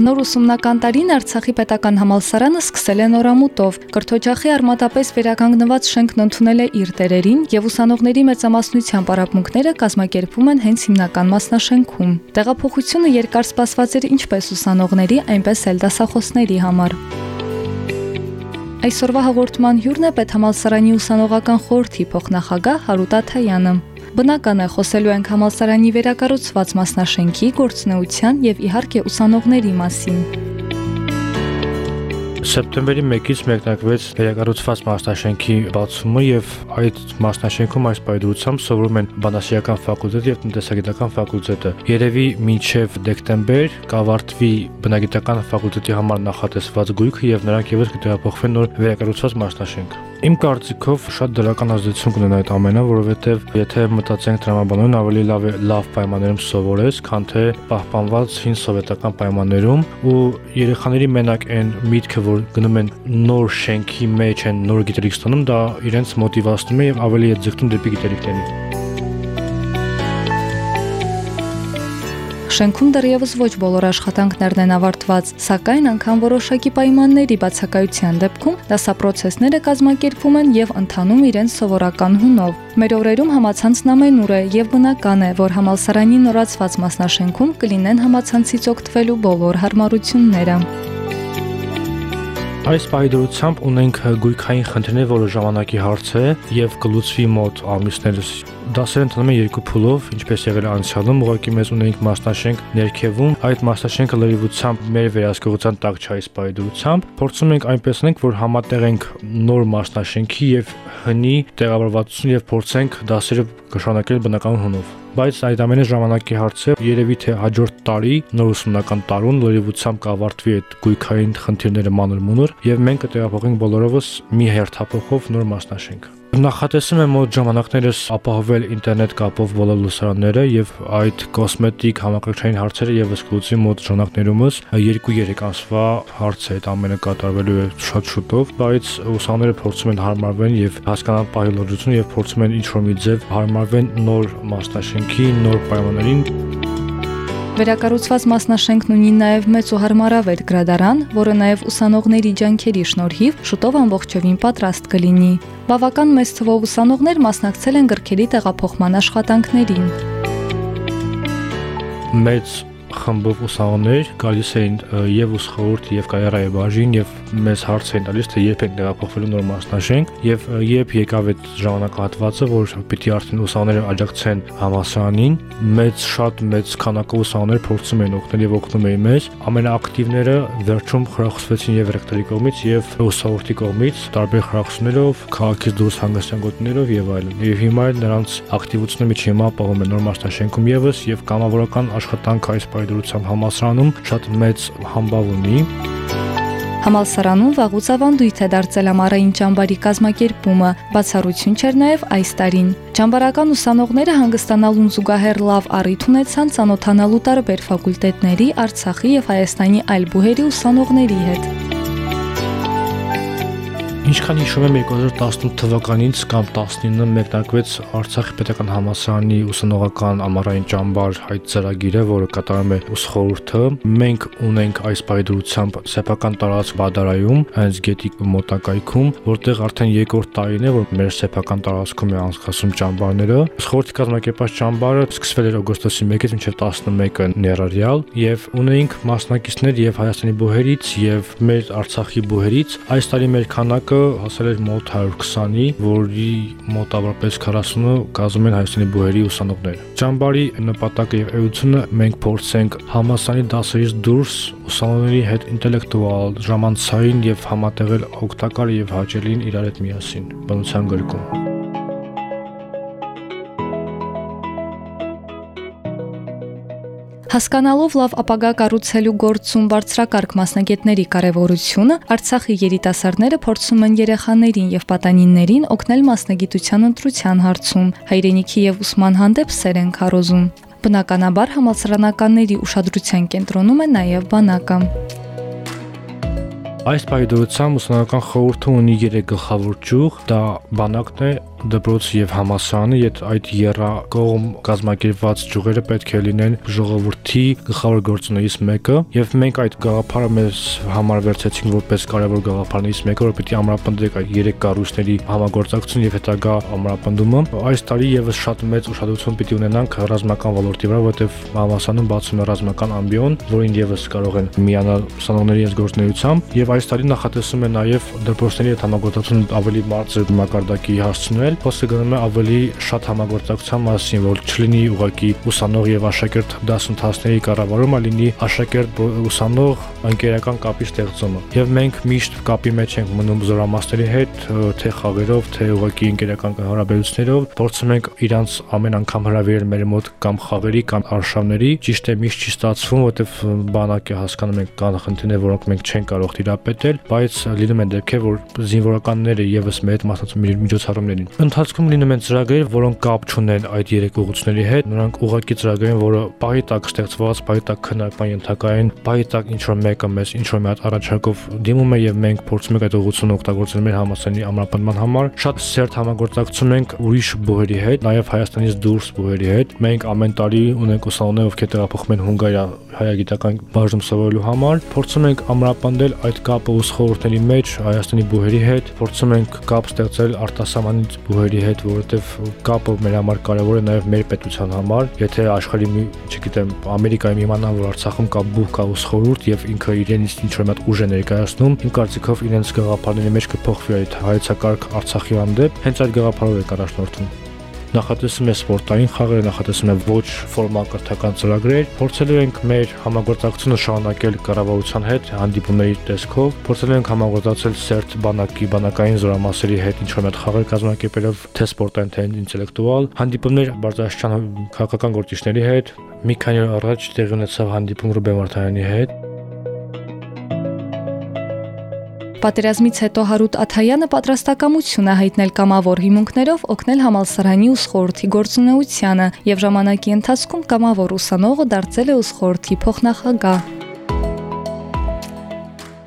Նոր ուսումնական տարին Արցախի պետական համալսարանը սկսել է նորամուտով։ Կրթօջախի արմատապես վերականգնված շենքն ընդունել է իր տերերին եւ ուսանողների մեծամասնության պարապմունքները կազմակերպվում են հենց հիմնական մասնաշենքում։ Տեղափոխությունը երկար սպասված էր ինչպես ուսանողների, այնպես էլ դասախոսների համար։ Այսօրվա հաղորդման հյուրն է պետհամալսարանի ուսանողական խորհրդի փոխնախագահ Հարութ Աթայանը։ Բնական է խոսելու ենք համալսարանի վերակառուցված մասնաշենքի գործնեության եւ իհարկե ուսանողների մասին։ Սեպտեմբերի 1-ից մեկնարկվեց վերակառուցված մասնաշենքի բացումը եւ այդ մասնաշենքում այս պայդրությամբ սովորում են բանասիրական ֆակուլտետը եւ տնտեսագիտական ֆակուլտետը։ Երևի մինչեւ դեկտեմբեր կավարտվի բնագիտական ֆակուլտետի համար նախատեսված գույքը եւ նրանք եւս կտեղափոխվեն նոր վերակառուցված մասնաշենք։ Իմ կարծիքով շատ դրական ազդեցություն կունենա այդ ամենը, որովհետև եթե մտածենք տրամաբանորեն ավելի լավ է լավ պայմաններում սովորես, քան թե պահպանված հին սովետական պայմաններում ու երեխաների մենակ այն միտքը, որ գնում են նոր շենքի մեջ են նոր գիտելիք ստանում, դա իրենց մոտիվացնում է եւ ավելի է ձգտում դեպի գիտելիքների։ Շենքում դեռևս ոչ բոլոր աշխատանքներն են ավարտված, սակայն անգամ որոշակի պայմանների բացակայության դեպքում դասապրոցեսները կազմակերպվում են եւ ընթանում իրենց սովորական հունով։ Մեր օրերում համացանցն ամենուր է եւ բնական է, որ համալսարանի նորացված մասնաշենքում կլինեն համացանցից օգտվելու բոլոր հարմարությունները։ Այս պայդրությամբ ունենք գույքային խնդիրներ, որը ժամանակի հարց է եւ կլուծվի մոտ ամիսներս դասեր ընթանում են երկու փուլով, ինչպես եղել անցյալում, ուղղակի մեզ ունենք մասնաշենք ներքևում, այդ մասնաշենքը լրիվությամբ մեր վերահսկողության տակ չէ այս պայդրությամբ։ Փորձում ենք այնպես անենք, որ համատեղենք նոր մասնաշենքի եւ հնի տեղավորվածություն եւ փորձենք դասերը կշանակել բնական հունով բայց այդ ամենը ժամանակի հարց է երևի թե հաջորդ տարի նոր ուսումնական տարուն լրիվությամբ կավարտվի այդ գույքային խնդիրները մանր մունր եւ մենք կտեղափոխենք բոլորովս մի հերթափոխով նոր մասնաշենք Նախատեսում եմ մոտ ժամանակներս ապահովել ինտերնետ կապով բոլոր լուսարանները եւ այդ կոսմետիկ համակարգչային հարցերը եւս կլուծի մոտ ժամանակներումս 2-3 ամսվա հարց է այդ ամենը կատարվելու է շատ շուտով, բայց ուսանողները փորձում են հարմարվեն եւ հասկանալ պահի լոջությունը եւ փորձում են ինչ-որ մի ձև հարմարվեն նոր մասնաշենքի, նոր պայմաններին Վերակառուցված մասնաշենքն ունի նաև մեծ ու հարմարավետ գրադարան, որը նաև ուսանողների ջանքերի շնորհիվ շուտով ամբողջովին պատրաստ կլինի։ Բավական մեծ թվով ուսանողներ մասնակցել են գրքերի տեղափոխման աշխատանքներին։ Մեծ խմբով ուսանողներ գալիս էին եւ ուսխորհուրդ եւ կայարայի բաժին եւ մեզ հարց էին տալիս թե երբ են տեղափոխվելու նոր մասնաշենք եւ երբ եկավ այդ ժամանակահատվածը որ պիտի արդեն ուսանողները աջակցեն համասարանին մեծ շատ մեծ քանակով ուսանողներ փորձում էին օգնել եւ օգնում էին մեզ ամենաակտիվները վերջում խրախուսվեցին եւ ռեկտորի կողմից եւ ուսանողի կողմից տարբեր խրախուսումներով քաղաքից դուրս հանգստյան գոտիներով եւ այլն եւ հիմա նրանց ակտիվությունը միջի հիմա ապահովում է նոր մասնաշենքում եւս եւ կամավորական աշխատանք այս պայդրությամբ համասարանում շատ մեծ համբավ ունի։ Համալսարանում վաղուց ավանդույթ է դարձել ամառային ճամբարի կազմակերպումը, բացառություն չէր նաև այս տարին։ Ճամբարական ուսանողները հանգստանալուն զուգահեռ լավ առիթ ունեցան ցանոթանալու տարբեր ֆակուլտետների, Արցախի եւ Հայաստանի այլ բուհերի ուսանողների հետ։ Ինչքան հիշում եմ 2018 թվականից կամ 19-ը մեկնարկվեց Արցախի պետական համալսարանի ուսանողական ամառային ճամբար հայտ ծրագիրը, որը կատարում է ուսխորհուրդը։ Մենք ունենք այս բայդրությամբ սեփական տարածք Բադարայում, հենց Գետի մոտակայքում, որտեղ արդեն երկրորդ տարին է, որ մեր սեփական տարածքում է անցկացում ճամբարները։ Ուսխորհրդի կազմակերպած ճամբարը սկսվել էր օգոստոսի 1-ից մինչև 11-ը ներառյալ եւ ունեինք մասնակիցներ եւ Հայաստանի բուհերից եւ մեր Արցախի բուհերից։ Այս տարի մեր քանակը հասել էր մոտ 120-ի, որի մոտավորապես 40-ը կազմում են Հայաստանի բուհերի ուսանողներ։ Ճամբարի նպատակը եւ էությունը մենք փորձենք համասանի դասերից դուրս ուսանողների հետ ինտելեկտուալ, ժամանցային եւ համատեղել օգտակար եւ հաճելին իրար հետ միասին բնության գրկում։ Հասկանալով լավ ապագա կառուցելու գործում բարձրակարգ մասնագետների կարևորությունը, Արցախի երիտասարդները փորձում են երեխաներին եւ պատանիներին օգնել մասնագիտության ընտրության հարցում։ Հայրենիքի եւ ուսման հանդեպ սեր են քարոզում։ Բնականաբար համալսարանականների ուշադրության կենտրոնում է նաև բանակը։ Այս պայդորությամբ ուսանական խորհուրդը ունի 3 գլխավոր ճյուղ, դա բանակն է, դպրոց եւ համասարանը, իդ այդ երակողմ կազմակերպված ճյուղերը պետք է լինեն ժողովրդի գլխավոր գործունեից մեկը, եւ մենք այդ գաղափարը մեզ համար վերցեցինք որպես կարևոր գաղափարներից մեկը, որ պետք է ամրապնդենք այդ երեք կառույցների համագործակցություն եւ հետագա ամրապնդումը։ Այս տարի եւս շատ մեծ ուշադրություն պիտի ունենանք ռազմական ոլորտի վրա, որովհետեւ համասարանում բացում է ռազմական ամբիոն, որին եւս կարող են միանալ ուսանողների այս գործունեությամբ եւ այս տարի նախատեսում է նաեւ դպրոցների հետ համագործակցություն ավելի բարձր մակարդակի հասցնել անել, խոսքը գնում է ավելի շատ համագործակցության մասին, որ չլինի ուղակի ուսանող եւ աշակերտ դասընթացների կառավարումը, լինի աշակերտ ուսանող ընկերական կապի ստեղծումը։ Եվ մենք միշտ կապի մեջ ենք մնում զորամասների հետ, թե խաղերով, թե ուղակի ընկերական հարաբերություններով, փորձում ենք իրանց ամեն անգամ հրավիրել մեր մոտ կամ խաղերի կամ արշավների, ճիշտ է միշտ չի ստացվում, որովհետեւ բանակը հասկանում ենք կան խնդիրներ, որոնք մենք չենք կարող տիրապետել, բայց լինում են դեպքեր, որ զինվորականները եւս մեր հետ մասնակցում միջոցառումներին Ընթացքում լինում են ծրագրեր, որոնք կապ չունեն այդ երեք ուղղությունների հետ։ Նրանք ուղղակի ծրագրեր են, որը պահի տակ ստեղծված, պահի տակ քննարկման ենթակային, պահի տակ ինչ որ մեկը մեզ ինչ որ մի հատ առաջարկով դիմում է եւ մենք փորձում ենք այդ ուղղությունը օգտագործել մեր համասարանի ամրապնդման համար։ Շատ սերտ համագործակցում ենք ուրիշ բուհերի հետ, նաեւ Հայաստանից դուրս բուհերի հետ։ Մենք ամեն տարի ունենք ուսանողներ, ովքեր տեղափոխվում են Հունգարիա հայագիտական բաժնում սովորելու համար։ Փորձում ենք ամրապնդել այդ կապը ուսանողների խորհուրդների մեջ Հայաստանի բուհերի հետ, փորձում ենք կապ ստեղծել արտասահմանից բուհերի հետ, որովհետև կապը մեր համար կարևոր է նաև մեր պետության համար։ Եթե աշխարհի մի, չգիտեմ, Ամերիկայում իմանան, որ Արցախում կա բուհ կա ուսխորուրդ եւ ինքը իրենից ինչ որ մատ ուժ է ներկայացնում, իմ կարծիքով իրենց գաղափարների մեջ կփոխվի այդ հայեցակարգ Արցախի հանդեպ, հենց այդ գաղափարով է առաջնորդվում նախատեսում է սպորտային խաղեր, նախատեսում է ոչ ֆորմալ կրթական ծրագրեր։ Փորձելու ենք մեր համագործակցությունը շարունակել կառավարության հետ հանդիպումների տեսքով, փորձելու ենք համագործակցել սերտ բանակի, բանակային զորամասերի հետ ինչ-որ մեծ խաղեր կազմակերպելով թե սպորտային, թե ինտելեկտուալ, հանդիպումներ Բարձրաստիճան քաղաքական գործիչների հետ։ Մի քանի օր առաջ տեղի ունեցավ հանդիպում Ռուբեն Վարդանյանի հետ Պատերազմից հետո Հարութ Աթայանը պատրաստակամություն է հայտնել կամավոր հիմունքներով օգնել համալսարանի ուսխորհրդի գործունեությանը եւ ժամանակի ընթացքում կամավոր ուսանողը դարձել է ուսխորհրդի փոխնախագահ։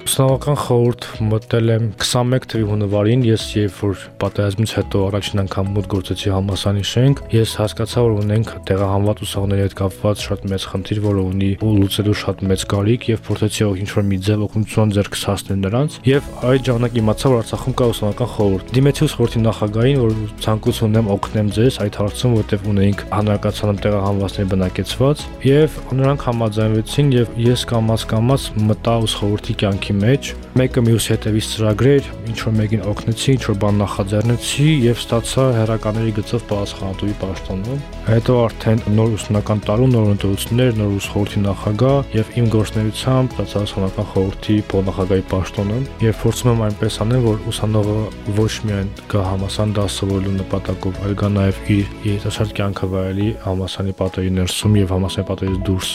Ուսանողական խորհուրդ մտել եմ 21 թվականի հունվարին, ես երբ որ պատերազմից հետո առաջին անգամ մոտ գործեցի համասանի շենք, ես հասկացա, որ ունենք տեղահանված ուսանողների հետ կապված շատ մեծ խնդիր, որը ունի լուծելու շատ մեծ կարիք եւ փորձեցի ինչ որ մի ձև օգնություն ձեռք հասնել նրանց եւ այդ ժամանակ իմացա, որ Արցախում կա ուսանողական խորհուրդ։ Դիմեցի ուսխորհրդի նախագահին, որ ցանկություն ունեմ օգնեմ ձեզ այդ հարցում, որտեղ ունեինք հանրակացանում տեղահանվածների բնակեցված եւ նրանք համաձայնվեցին եւ ես կամած կամած մտա ուսխորհրդի կյանքի մեջ, մեկը մյուսի հետևից ծրագրեր, ինչ որ մեկին օգնեցի, ինչ որ բան նախաձեռնեցի եւ ստացա հերակաների գծով պատասխանատուի պաշտոնում։ Հետո արդեն նոր ուսումնական տարում նոր ընտրություններ, նոր ուսխորհրդի նախագահ եւ իմ գործնեությամբ ստացա ուսումնական խորհրդի փոխնախագահի պաշտոնը եւ փորձում եմ այնպես անել, որ ուսանողը ոչ միայն գա համասան դասովորելու նպատակով, այլ գա նաեւ իր երիտասարդ կյանքը վայելի համասանի պատերի ներսում եւ համասանի պատերից դուրս։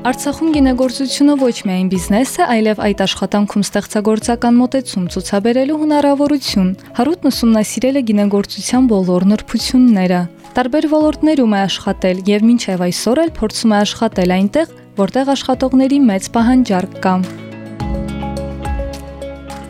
Արցախում գինեգործությունը ոչ միայն բիզնես է, այլև այդ աշխատանքում ստեղծագործական մոտեցում ցուցաբերելու հնարավորություն։ Հարութն ուսումնասիրել է գինեգործության բոլոր նրբությունները։ Տարբեր ոլորտներում է աշխատել եւ մինչեւ այսօր էլ փորձում է աշխատել այնտեղ, որտեղ աշխատողների մեծ պահանջարկ կա։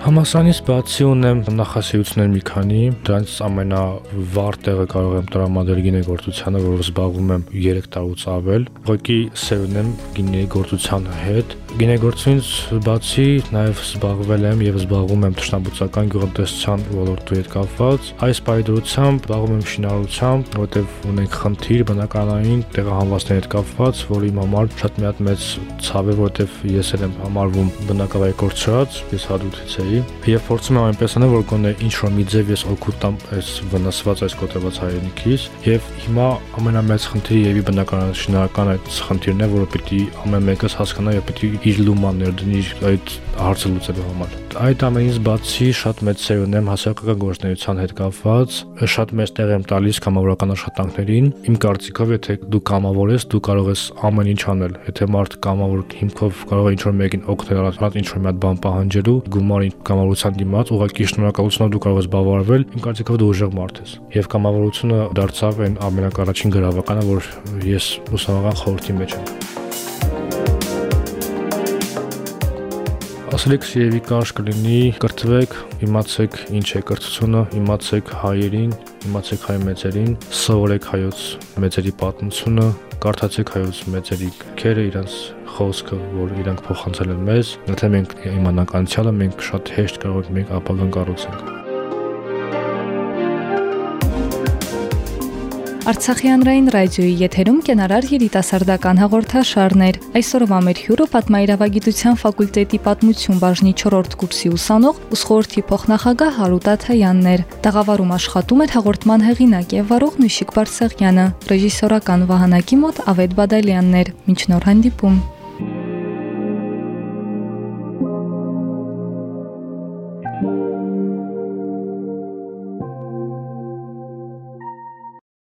Համասանից բացի ունեմ նախասիրություններ մի քանի, դրանց ամենավառ տեղը կարող եմ տրամադրել գինեգործությանը, որով զբաղվում եմ 3 տարուց ավել։ Ուղղակի սեր ունեմ գինեգործության հետ, Գինեգործությունից բացի նաև զբաղվել եմ եւ զբաղվում եմ ճշնամբուծական գյուղատնտեսության ոլորտի հետ կապված։ Այս պայդրությամբ զբաղվում եմ շինարարությամբ, որտեղ ունենք խնդիր բնականային տեղահանվածների հետ կապված, որի համար շատ մի հատ մեծ ցավ է, որտեղ ես էլ եմ համարվում բնակավայր կորցրած, ես հադուտից էի, եւ փորձում եմ այնպես անել, որ գոնե ինչ որ մի ձև ես օգուտ տամ այս վնասված այս կոտրված հայրենիքից եւ հիմա ամենամեծ խնդիրը եւի բնականային շինարարական այդ խնդիրն է, որը պիտի ամեն մեկս հասկանա եւ պիտի իր լուման ներդնի այդ հարցը լուծելու համար։ Այդ ամենից բացի շատ մեծ սեր ունեմ հասարակական գործնեության հետ կապված, շատ մեծ տեղ եմ տալիս կամավորական աշխատանքներին։ Իմ կարծիքով, եթե դու կամավոր ես, դու կարող ես ամեն ինչ անել։ Եթե մարդ կամավոր հիմքով կարող է ինչ-որ մեկին օգնել, առանց ինչ-որ մի հատ բան պահանջելու, գումարի կամավորության դիմաց, ուղղակի շնորհակալությունով դու կարող ես բավարարվել, իմ կարծիքով դու ուժեղ մարդ ես։ Եվ կամավորությունը դարձավ այն ամենակարաչին գրավականը, որ ես ուսանողական խորհրդի մեջ եմ։ Ասելիք Սիևի կանչ կլինի, կրթվեք, իմացեք ինչ է կրթությունը, իմացեք հայերին, իմացեք հայ մեծերին, սովորեք հայոց մեծերի պատմությունը, կարդացեք հայոց մեծերի քերը, իրանց խոսքը, որ իրանք փոխանցել են մեզ, եթե մենք իմանանք անցյալը, մենք շատ հեշտ կարող ենք մենք ապագան կառուցենք։ Արցախի հանրային ռադիոյի եթերում կենարար երիտասարդական հաղորդաշարներ։ Այսօրվա մեր հյուրը պատմայրավագիտության ֆակուլտետի պատմություն բաժնի 4-րդ կուրսի ուսանող ուսխորթի փոխնախագահ Հարութ Աթայանն էր։ Տաղավարում աշխատում էր հաղորդման հեղինակ եւ վարող Նուշիկ Բարսեղյանը, ռեժիսորական վահանակի մոտ Ավետ Բադալյանն էր։ Մինչ նոր հանդիպում։